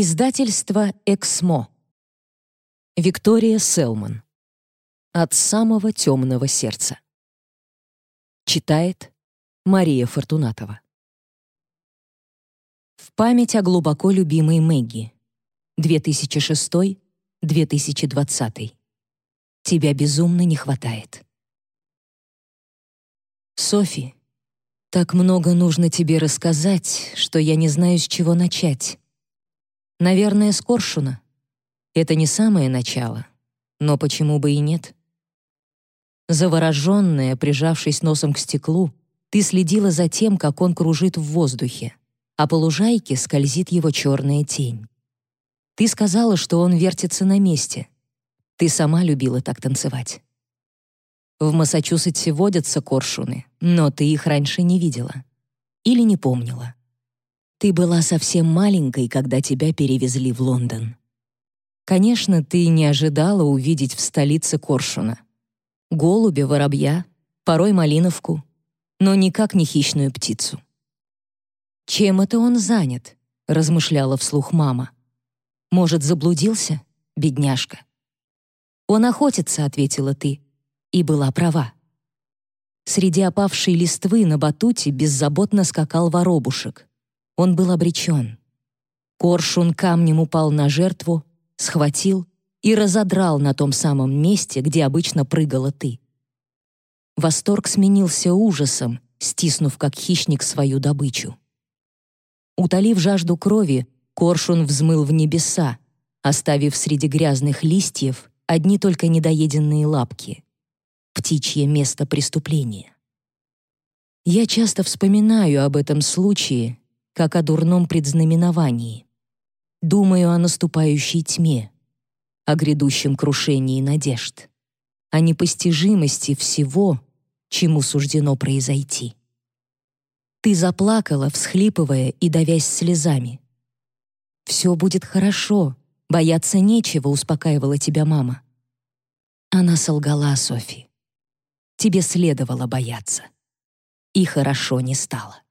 Издательство «Эксмо». Виктория Селман. «От самого темного сердца». Читает Мария Фортунатова. В память о глубоко любимой Мэгги. 2006-2020. Тебя безумно не хватает. Софи, так много нужно тебе рассказать, что я не знаю, с чего начать. Наверное, с коршуна. Это не самое начало, но почему бы и нет? Завороженная, прижавшись носом к стеклу, ты следила за тем, как он кружит в воздухе, а по лужайке скользит его черная тень. Ты сказала, что он вертится на месте. Ты сама любила так танцевать. В Массачусетсе водятся коршуны, но ты их раньше не видела. Или не помнила. Ты была совсем маленькой, когда тебя перевезли в Лондон. Конечно, ты не ожидала увидеть в столице коршуна. Голубя, воробья, порой малиновку, но никак не хищную птицу. «Чем это он занят?» — размышляла вслух мама. «Может, заблудился, бедняжка?» «Он охотится», — ответила ты, и была права. Среди опавшей листвы на батуте беззаботно скакал воробушек. Он был обречен. Коршун камнем упал на жертву, схватил и разодрал на том самом месте, где обычно прыгала ты. Восторг сменился ужасом, стиснув как хищник свою добычу. Утолив жажду крови, коршун взмыл в небеса, оставив среди грязных листьев одни только недоеденные лапки. Птичье место преступления. Я часто вспоминаю об этом случае как о дурном предзнаменовании. Думаю о наступающей тьме, о грядущем крушении надежд, о непостижимости всего, чему суждено произойти. Ты заплакала, всхлипывая и давясь слезами. «Все будет хорошо, бояться нечего», — успокаивала тебя мама. Она солгала, Софи. Тебе следовало бояться. И хорошо не стало.